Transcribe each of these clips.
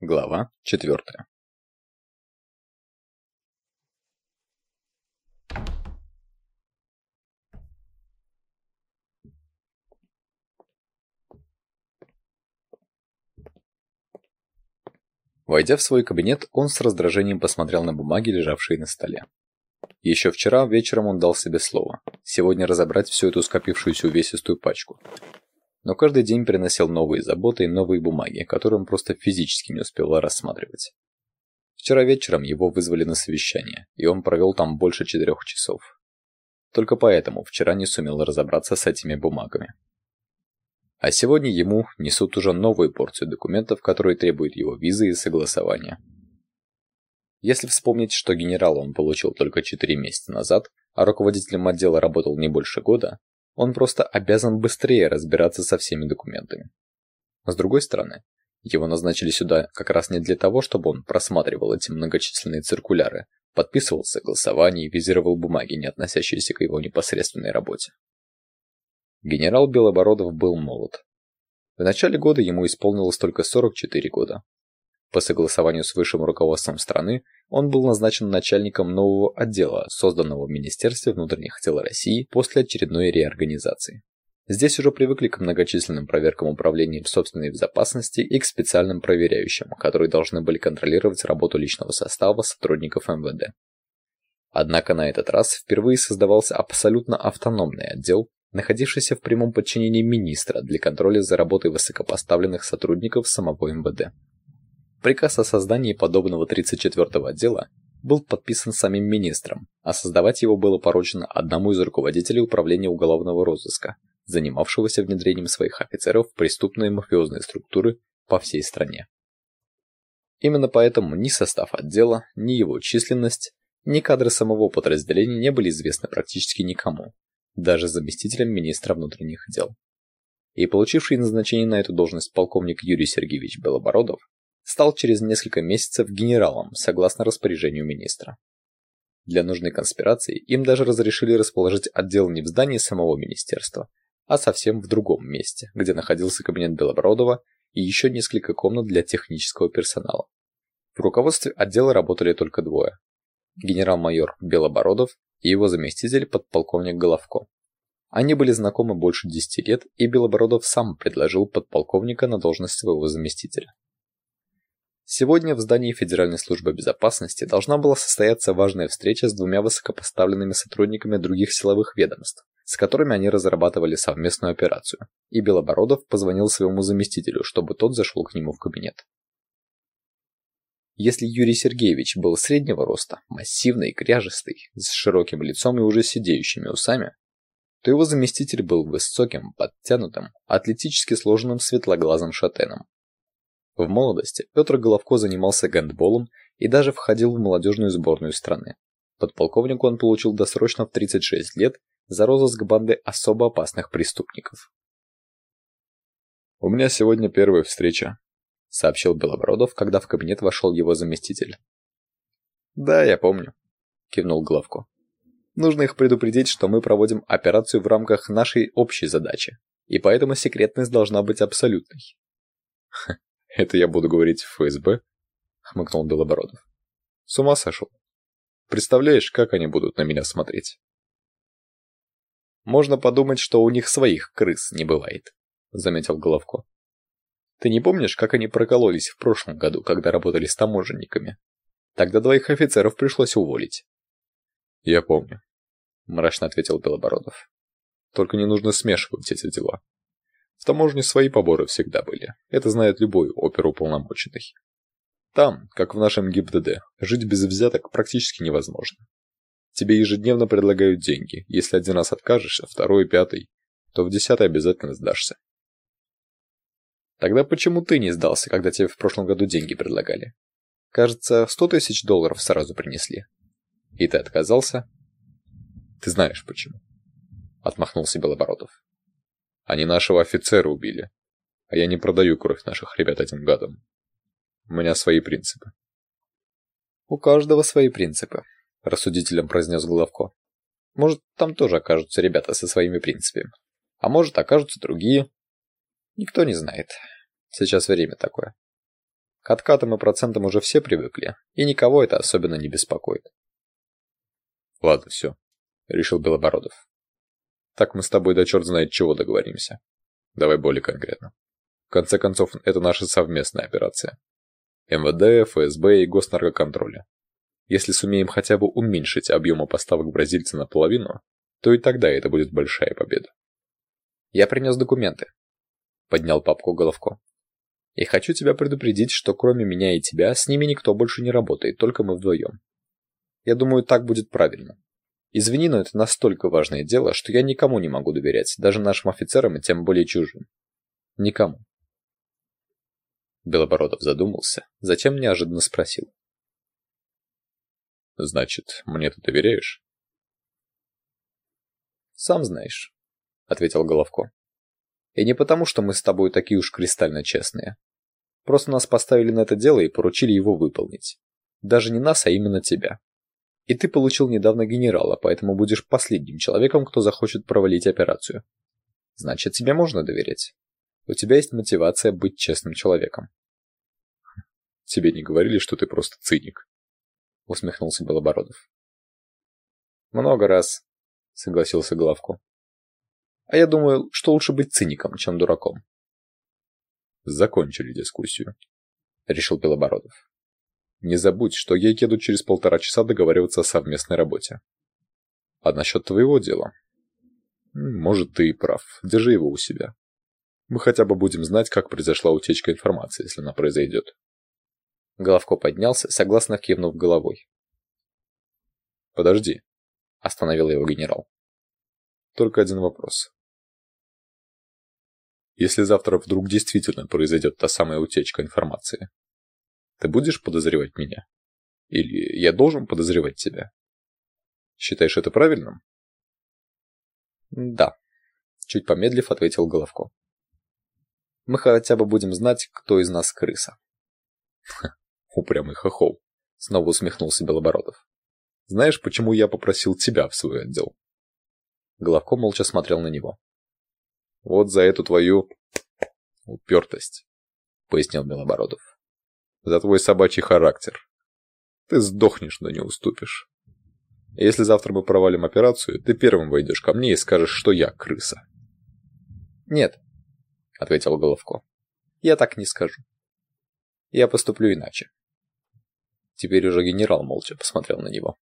Глава четвертая. Войдя в свой кабинет, он с раздражением посмотрел на бумаги, лежавшие на столе. Еще вчера вечером он дал себе слово. Сегодня разобрать всю эту скопившуюся увесистую пачку. Но каждый день приносил новые заботы и новые бумаги, которые он просто физически не успевал рассматривать. Вчера вечером его вызвали на совещание, и он провел там больше четырех часов. Только поэтому вчера не сумел разобраться с этими бумагами. А сегодня ему несут уже новую порцию документов, которые требуют его визы и согласования. Если вспомнить, что генерал он получил только 4 месяца назад, а руководителем отдела работал не больше года, он просто обязан быстрее разбираться со всеми документами. С другой стороны, его назначили сюда как раз не для того, чтобы он просматривал эти многочисленные циркуляры, подписывал согласования и визировал бумаги, не относящиеся к его непосредственной работе. Генерал Белобородов был молод. В начале года ему исполнилось только 44 года. По согласованию с высшим руководством страны он был назначен начальником нового отдела, созданного в Министерстве внутренних дел России после очередной реорганизации. Здесь уже привыкли к многочисленным проверкам управления собственной безопасности и к специальным проверяющим, которые должны были контролировать работу личного состава сотрудников МВД. Однако на этот раз впервые создавался абсолютно автономный отдел, находившийся в прямом подчинении министра для контроля за работой высокопоставленных сотрудников самого МВД. Приказ о создании подобного 34-го отдела был подписан самим министром, а создавать его было поручено одному из руководителей управления уголовного розыска, занимавшегося внедрением своих офицеров в преступные мафиозные структуры по всей стране. Именно поэтому ни состав отдела, ни его численность, ни кадры самого подразделения не были известны практически никому, даже заместителям министра внутренних дел. И получивший назначение на эту должность полковник Юрий Сергеевич Белобородов стал через несколько месяцев генералом, согласно распоряжению министра. Для нужной конспирации им даже разрешили расположить отдел не в здании самого министерства, а совсем в другом месте, где находился кабинет Белобородова и еще несколько комнат для технического персонала. В руководстве отдела работали только двое: генерал-майор Белобородов и его заместитель подполковник Головко. Они были знакомы больше 10 лет, и Белобородов сам предложил подполковника на должность своего заместителя. Сегодня в здании Федеральной службы безопасности должна была состояться важная встреча с двумя высокопоставленными сотрудниками других силовых ведомств, с которыми они разрабатывали совместную операцию. И Белобородов позвонил своему заместителю, чтобы тот зашел к нему в кабинет. Если Юрий Сергеевич был среднего роста, массивный, кряжестый, с широким лицом и уже сидеющими усами, то его заместитель был высоким, подтянутым, атлетически сложенным светлоглазым шатеном. В молодости Петр Головко занимался гандболом и даже входил в молодежную сборную страны. Подполковнику он получил досрочно в 36 лет за розыск банды особо опасных преступников. «У меня сегодня первая встреча», — сообщил Белобородов, когда в кабинет вошел его заместитель. «Да, я помню», — кивнул Главко. «Нужно их предупредить, что мы проводим операцию в рамках нашей общей задачи, и поэтому секретность должна быть абсолютной». «Это я буду говорить в ФСБ?» — хмыкнул Белобородов. «С ума сошел? Представляешь, как они будут на меня смотреть?» «Можно подумать, что у них своих крыс не бывает», — заметил Головко. Ты не помнишь, как они прокололись в прошлом году, когда работали с таможенниками? Тогда двоих офицеров пришлось уволить. Я помню, мрачно ответил Белобородов. Только не нужно смешивать эти дела. В таможне свои поборы всегда были. Это знает любой оперуполномоченный. Там, как в нашем ГИБДД, жить без взяток практически невозможно. Тебе ежедневно предлагают деньги. Если один раз откажешься, второй, пятый, то в десятый обязательно сдашься. Тогда почему ты не сдался, когда тебе в прошлом году деньги предлагали? Кажется, сто тысяч долларов сразу принесли. И ты отказался? Ты знаешь почему. Отмахнулся Белобородов. Они нашего офицера убили. А я не продаю кровь наших ребят этим гадам. У меня свои принципы. У каждого свои принципы, рассудителем произнес Головко. Может, там тоже окажутся ребята со своими принципами. А может, окажутся другие, Никто не знает. Сейчас время такое. К откатам и процентам уже все привыкли, и никого это особенно не беспокоит. Ладно, все, решил Белобородов. Так мы с тобой до черт знает чего договоримся. Давай более конкретно. В конце концов, это наша совместная операция. МВД, ФСБ и Госнаркоконтроля. Если сумеем хотя бы уменьшить объемы поставок бразильца наполовину, то и тогда это будет большая победа. Я принес документы. Поднял папку Головко. И хочу тебя предупредить, что кроме меня и тебя, с ними никто больше не работает, только мы вдвоем. Я думаю, так будет правильно. Извини, но это настолько важное дело, что я никому не могу доверять, даже нашим офицерам и тем более чужим. Никому. Белобородов задумался, затем неожиданно спросил. Значит, мне ты доверяешь? Сам знаешь, ответил Головко. И не потому, что мы с тобой такие уж кристально честные. Просто нас поставили на это дело и поручили его выполнить. Даже не нас, а именно тебя. И ты получил недавно генерала, поэтому будешь последним человеком, кто захочет провалить операцию. Значит, тебе можно доверять. У тебя есть мотивация быть честным человеком. Тебе не говорили, что ты просто циник? Усмехнулся Белобородов. Много раз, согласился Главко. А я думаю, что лучше быть циником, чем дураком. Закончили дискуссию, решил Белобородов. Не забудь, что я еду через полтора часа договариваться о совместной работе. А насчет твоего дела? Может, ты и прав. Держи его у себя. Мы хотя бы будем знать, как произошла утечка информации, если она произойдет. Головко поднялся, согласно кивнув головой. Подожди, остановил его генерал. Только один вопрос. Если завтра вдруг действительно произойдет та самая утечка информации, ты будешь подозревать меня? Или я должен подозревать тебя? Считаешь это правильным? Да, чуть помедлив ответил Головко. Мы хотя бы будем знать, кто из нас крыса. Упрямый хохол, снова усмехнулся Белобородов. Знаешь, почему я попросил тебя в свой отдел? Головко молча смотрел на него. Вот за эту твою упертость, пояснил Белобородов за твой собачий характер. Ты сдохнешь, но не уступишь. Если завтра мы провалим операцию, ты первым войдешь ко мне и скажешь, что я крыса. Нет, ответил Головко. Я так не скажу. Я поступлю иначе. Теперь уже генерал молча посмотрел на него.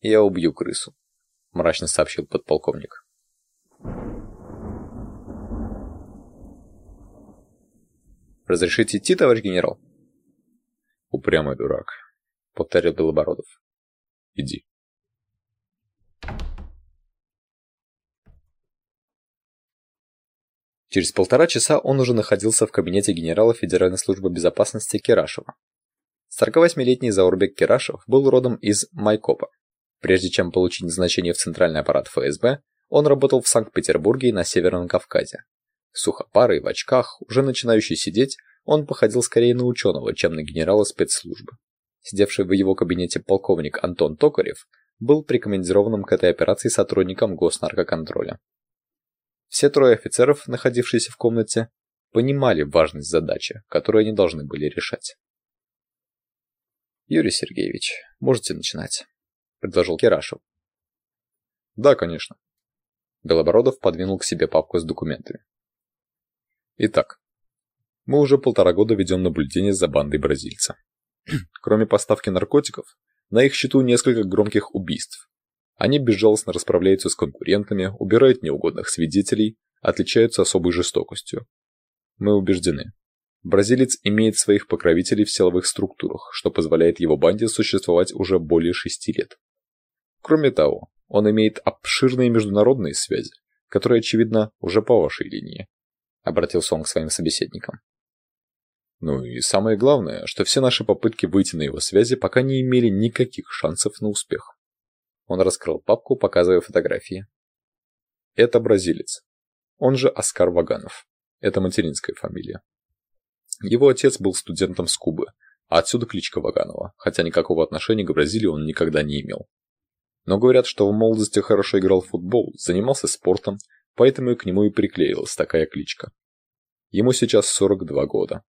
Я убью крысу, мрачно сообщил подполковник. Разрешите идти, товарищ генерал? Упрямый дурак, повторил Белобородов. Иди. Через полтора часа он уже находился в кабинете генерала Федеральной службы безопасности Кирашева. 48-летний Заурбек Кирашев был родом из Майкопа. Прежде чем получить назначение в центральный аппарат ФСБ, он работал в Санкт-Петербурге и на Северном Кавказе. Сухопарый, в очках, уже начинающий сидеть, он походил скорее на ученого, чем на генерала спецслужбы. Сидевший в его кабинете полковник Антон Токарев был прикомандированным к этой операции сотрудником госнаркоконтроля. Все трое офицеров, находившиеся в комнате, понимали важность задачи, которую они должны были решать. Юрий Сергеевич, можете начинать, предложил Керашев. Да, конечно. Белобородов подвинул к себе папку с документами. Итак, мы уже полтора года ведем наблюдение за бандой бразильца. Кроме поставки наркотиков, на их счету несколько громких убийств. Они безжалостно расправляются с конкурентами, убирают неугодных свидетелей, отличаются особой жестокостью. Мы убеждены, бразилец имеет своих покровителей в силовых структурах, что позволяет его банде существовать уже более шести лет. Кроме того, он имеет обширные международные связи, которые, очевидно, уже по вашей линии обратился он к своим собеседникам. Ну и самое главное, что все наши попытки выйти на его связи пока не имели никаких шансов на успех. Он раскрыл папку, показывая фотографии. Это бразилец. Он же Оскар Ваганов. Это материнская фамилия. Его отец был студентом с Кубы, а отсюда кличка Ваганова, хотя никакого отношения к Бразилии он никогда не имел. Но говорят, что в молодости хорошо играл в футбол, занимался спортом Поэтому и к нему и приклеилась такая кличка. Ему сейчас 42 года.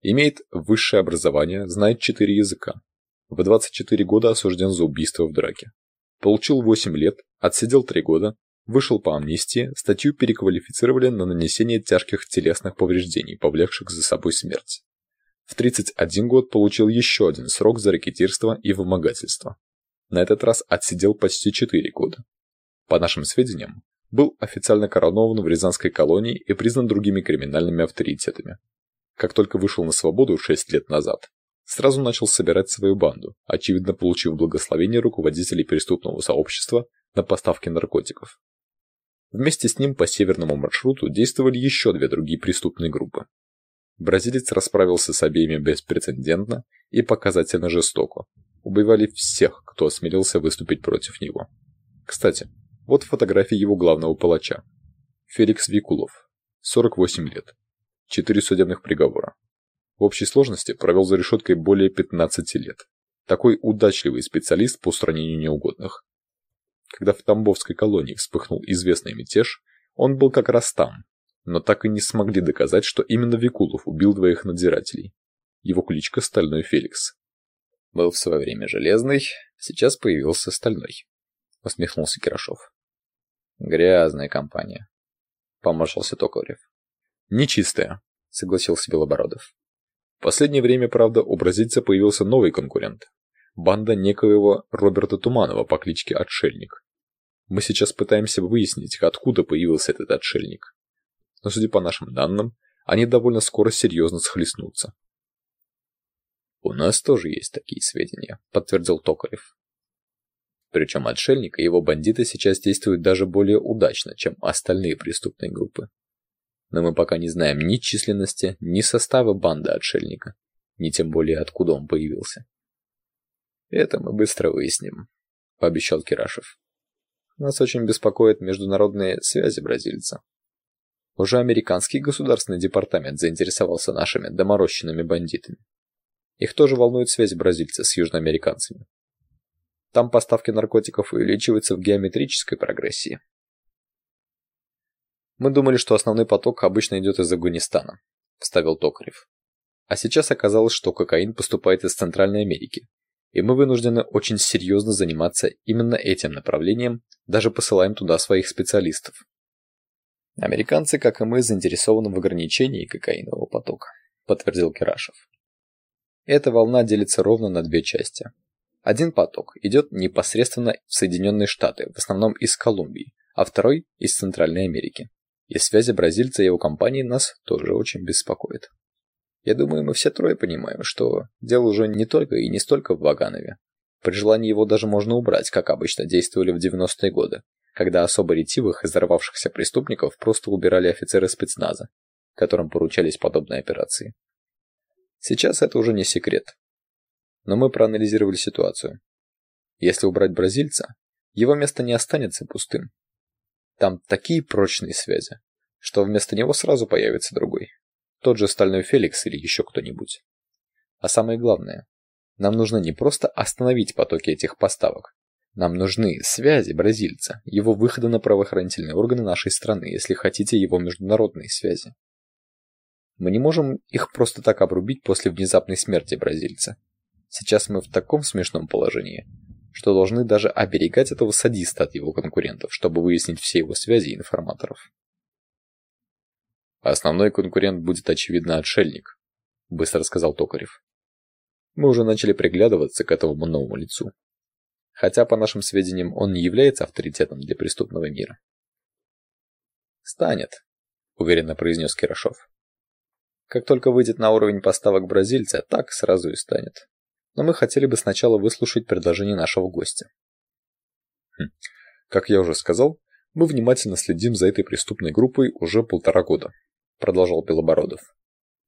Имеет высшее образование, знает четыре языка. В 24 года осужден за убийство в драке. Получил 8 лет, отсидел 3 года, вышел по амнистии, статью переквалифицировали на нанесение тяжких телесных повреждений, повлекших за собой смерть. В 31 год получил еще один срок за ракетирство и вымогательство. На этот раз отсидел почти 4 года. По нашим сведениям, был официально коронован в Рязанской колонии и признан другими криминальными авторитетами. Как только вышел на свободу 6 лет назад, сразу начал собирать свою банду, очевидно получив благословение руководителей преступного сообщества на поставки наркотиков. Вместе с ним по северному маршруту действовали еще две другие преступные группы. Бразилец расправился с обеими беспрецедентно и показательно жестоко. Убивали всех, кто осмелился выступить против него. Кстати, вот фотография его главного палача. Феликс Викулов, 48 лет. Четыре судебных приговора. В общей сложности провел за решеткой более 15 лет. Такой удачливый специалист по устранению неугодных. Когда в Тамбовской колонии вспыхнул известный мятеж, он был как раз там, но так и не смогли доказать, что именно Викулов убил двоих надзирателей. Его кличка Стальной Феликс. Был в свое время железный, сейчас появился стальной. Усмехнулся Кирашов. Грязная компания. Поморщился Токарев. Нечистая, согласился Белобородов. В последнее время, правда, у бразильца появился новый конкурент. Банда некоего Роберта Туманова по кличке Отшельник. Мы сейчас пытаемся выяснить, откуда появился этот отшельник. Но, судя по нашим данным, они довольно скоро серьезно схлестнутся. «У нас тоже есть такие сведения», — подтвердил Токарев. Причем отшельник и его бандиты сейчас действуют даже более удачно, чем остальные преступные группы но мы пока не знаем ни численности, ни состава банды отшельника, ни тем более откуда он появился. Это мы быстро выясним, пообещал Кирашев. Нас очень беспокоят международные связи бразильца. Уже американский государственный департамент заинтересовался нашими доморощенными бандитами. Их тоже волнует связь бразильца с южноамериканцами. Там поставки наркотиков увеличиваются в геометрической прогрессии. Мы думали, что основной поток обычно идет из Афганистана, вставил Токарев. А сейчас оказалось, что кокаин поступает из Центральной Америки, и мы вынуждены очень серьезно заниматься именно этим направлением, даже посылаем туда своих специалистов. Американцы, как и мы, заинтересованы в ограничении кокаинового потока, подтвердил Кирашев. Эта волна делится ровно на две части. Один поток идет непосредственно в Соединенные Штаты, в основном из Колумбии, а второй из Центральной Америки. И связи бразильца и его компании нас тоже очень беспокоят. Я думаю, мы все трое понимаем, что дело уже не только и не столько в Ваганове. При желании его даже можно убрать, как обычно действовали в 90-е годы, когда особо ретивых и взорвавшихся преступников просто убирали офицеры спецназа, которым поручались подобные операции. Сейчас это уже не секрет. Но мы проанализировали ситуацию. Если убрать бразильца, его место не останется пустым. Там такие прочные связи, что вместо него сразу появится другой. Тот же Стальной Феликс или еще кто-нибудь. А самое главное, нам нужно не просто остановить потоки этих поставок. Нам нужны связи бразильца, его выхода на правоохранительные органы нашей страны, если хотите, его международные связи. Мы не можем их просто так обрубить после внезапной смерти бразильца. Сейчас мы в таком смешном положении, что должны даже оберегать этого садиста от его конкурентов, чтобы выяснить все его связи и информаторов. Основной конкурент будет, очевидно, отшельник, быстро сказал Токарев. Мы уже начали приглядываться к этому новому лицу. Хотя, по нашим сведениям, он не является авторитетом для преступного мира. «Станет», — уверенно произнес Кирашов. «Как только выйдет на уровень поставок бразильца, так сразу и станет но мы хотели бы сначала выслушать предложение нашего гостя. Хм. Как я уже сказал, мы внимательно следим за этой преступной группой уже полтора года, продолжал Белобородов.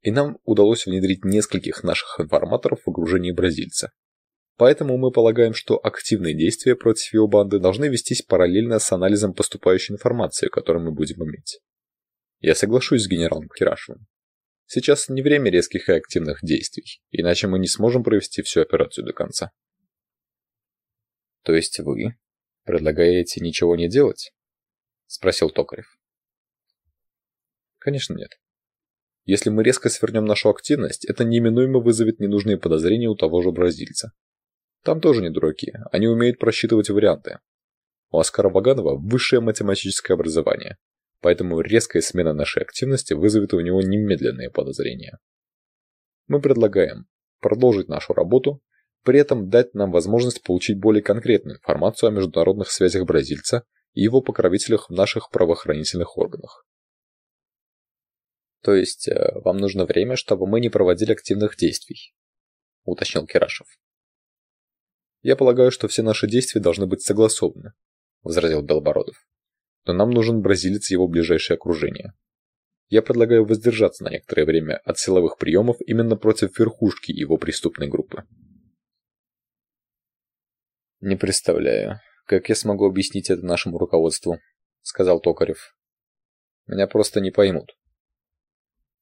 И нам удалось внедрить нескольких наших информаторов в окружение бразильца. Поэтому мы полагаем, что активные действия против его банды должны вестись параллельно с анализом поступающей информации, которую мы будем иметь. Я соглашусь с генералом Кирашевым. Сейчас не время резких и активных действий, иначе мы не сможем провести всю операцию до конца. То есть вы предлагаете ничего не делать? спросил Токарев. Конечно, нет. Если мы резко свернем нашу активность, это неминуемо вызовет ненужные подозрения у того же бразильца. Там тоже не дураки, они умеют просчитывать варианты. У Оскара Ваганова высшее математическое образование, поэтому резкая смена нашей активности вызовет у него немедленные подозрения. Мы предлагаем продолжить нашу работу, при этом дать нам возможность получить более конкретную информацию о международных связях бразильца и его покровителях в наших правоохранительных органах. То есть э, вам нужно время, чтобы мы не проводили активных действий, уточнил Кирашев. Я полагаю, что все наши действия должны быть согласованы, возразил Белобородов. Но нам нужен бразилец и его ближайшее окружение. Я предлагаю воздержаться на некоторое время от силовых приемов именно против верхушки его преступной группы. Не представляю, как я смогу объяснить это нашему руководству, сказал Токарев. Меня просто не поймут.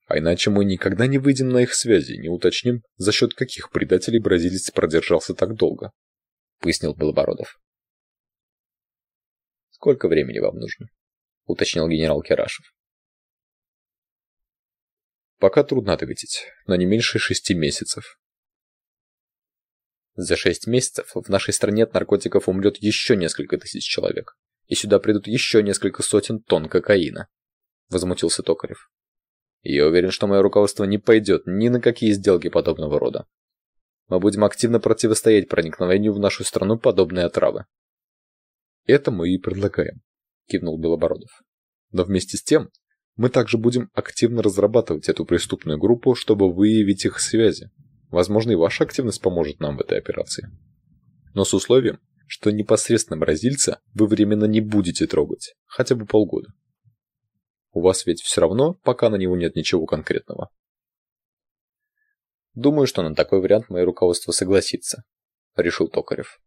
А иначе мы никогда не выйдем на их связи, не уточним, за счет каких предателей бразилец продержался так долго, пояснил Белобородов. Сколько времени вам нужно? уточнил генерал Керашев. Пока трудно ответить, но не меньше шести месяцев. За шесть месяцев в нашей стране от наркотиков умрет еще несколько тысяч человек, и сюда придут еще несколько сотен тонн кокаина, возмутился Токарев. Я уверен, что мое руководство не пойдет ни на какие сделки подобного рода. Мы будем активно противостоять проникновению в нашу страну подобной отравы. Это мы и предлагаем, кивнул Белобородов. Но вместе с тем, мы также будем активно разрабатывать эту преступную группу, чтобы выявить их связи. Возможно, и ваша активность поможет нам в этой операции. Но с условием, что непосредственно бразильца вы временно не будете трогать, хотя бы полгода. У вас ведь все равно пока на него нет ничего конкретного. Думаю, что на такой вариант мое руководство согласится, решил Токарев.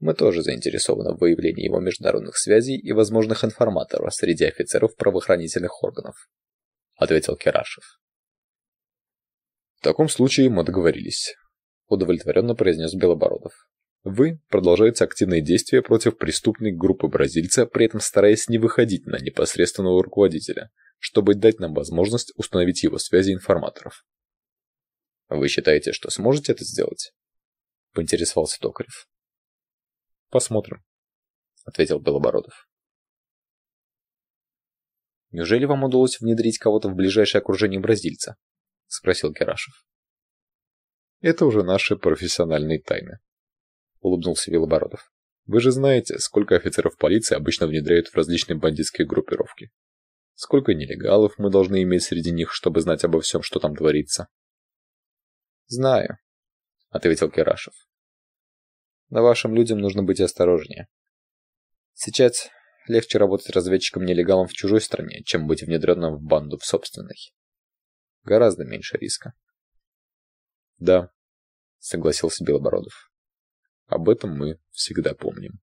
Мы тоже заинтересованы в выявлении его международных связей и возможных информаторов среди офицеров правоохранительных органов, ответил Керашев. В таком случае мы договорились, удовлетворенно произнес Белобородов. Вы продолжаете активные действия против преступной группы бразильца, при этом стараясь не выходить на непосредственного руководителя, чтобы дать нам возможность установить его связи информаторов. Вы считаете, что сможете это сделать? поинтересовался Токарев. Посмотрим, ответил Белобородов. Неужели вам удалось внедрить кого-то в ближайшее окружение бразильца? спросил Керашев. Это уже наши профессиональные тайны, улыбнулся Белобородов. Вы же знаете, сколько офицеров полиции обычно внедряют в различные бандитские группировки. Сколько нелегалов мы должны иметь среди них, чтобы знать обо всем, что там творится? Знаю, ответил Керашев. Но вашим людям нужно быть осторожнее. Сейчас легче работать разведчиком-нелегалом в чужой стране, чем быть внедренным в банду в собственной. Гораздо меньше риска. Да, согласился Белобородов. Об этом мы всегда помним.